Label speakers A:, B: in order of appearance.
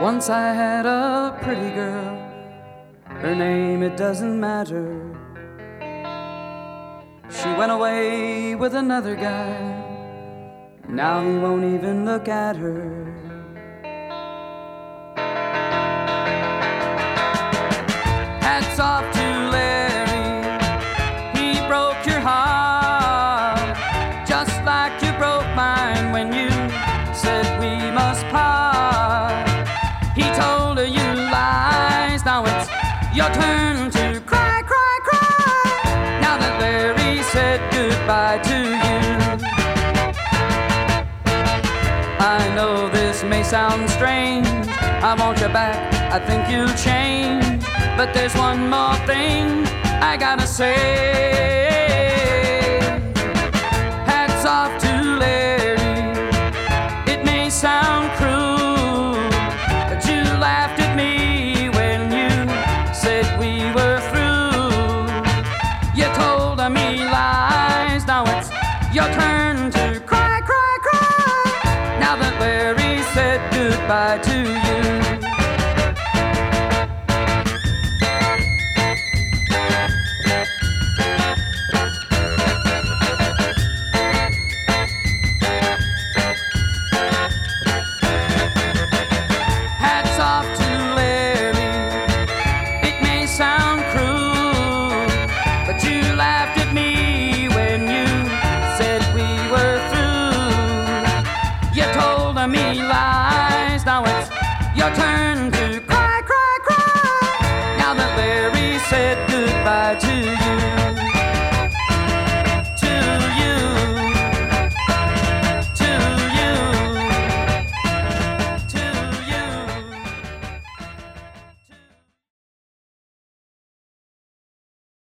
A: Once I had a pretty girl, her name it doesn't matter. She went away with another guy, now he won't even look at her. Hats your turn to cry, cry, cry. Now that Larry said goodbye to you. I know this may sound strange. I want you back, I think you'll change. But there's one more thing I gotta say. Goodbye to you. Hats off to Larry. It may sound cruel, but you laughed at me when eyes. Now it's your turn to cry, cry, cry. Now that Larry said goodbye to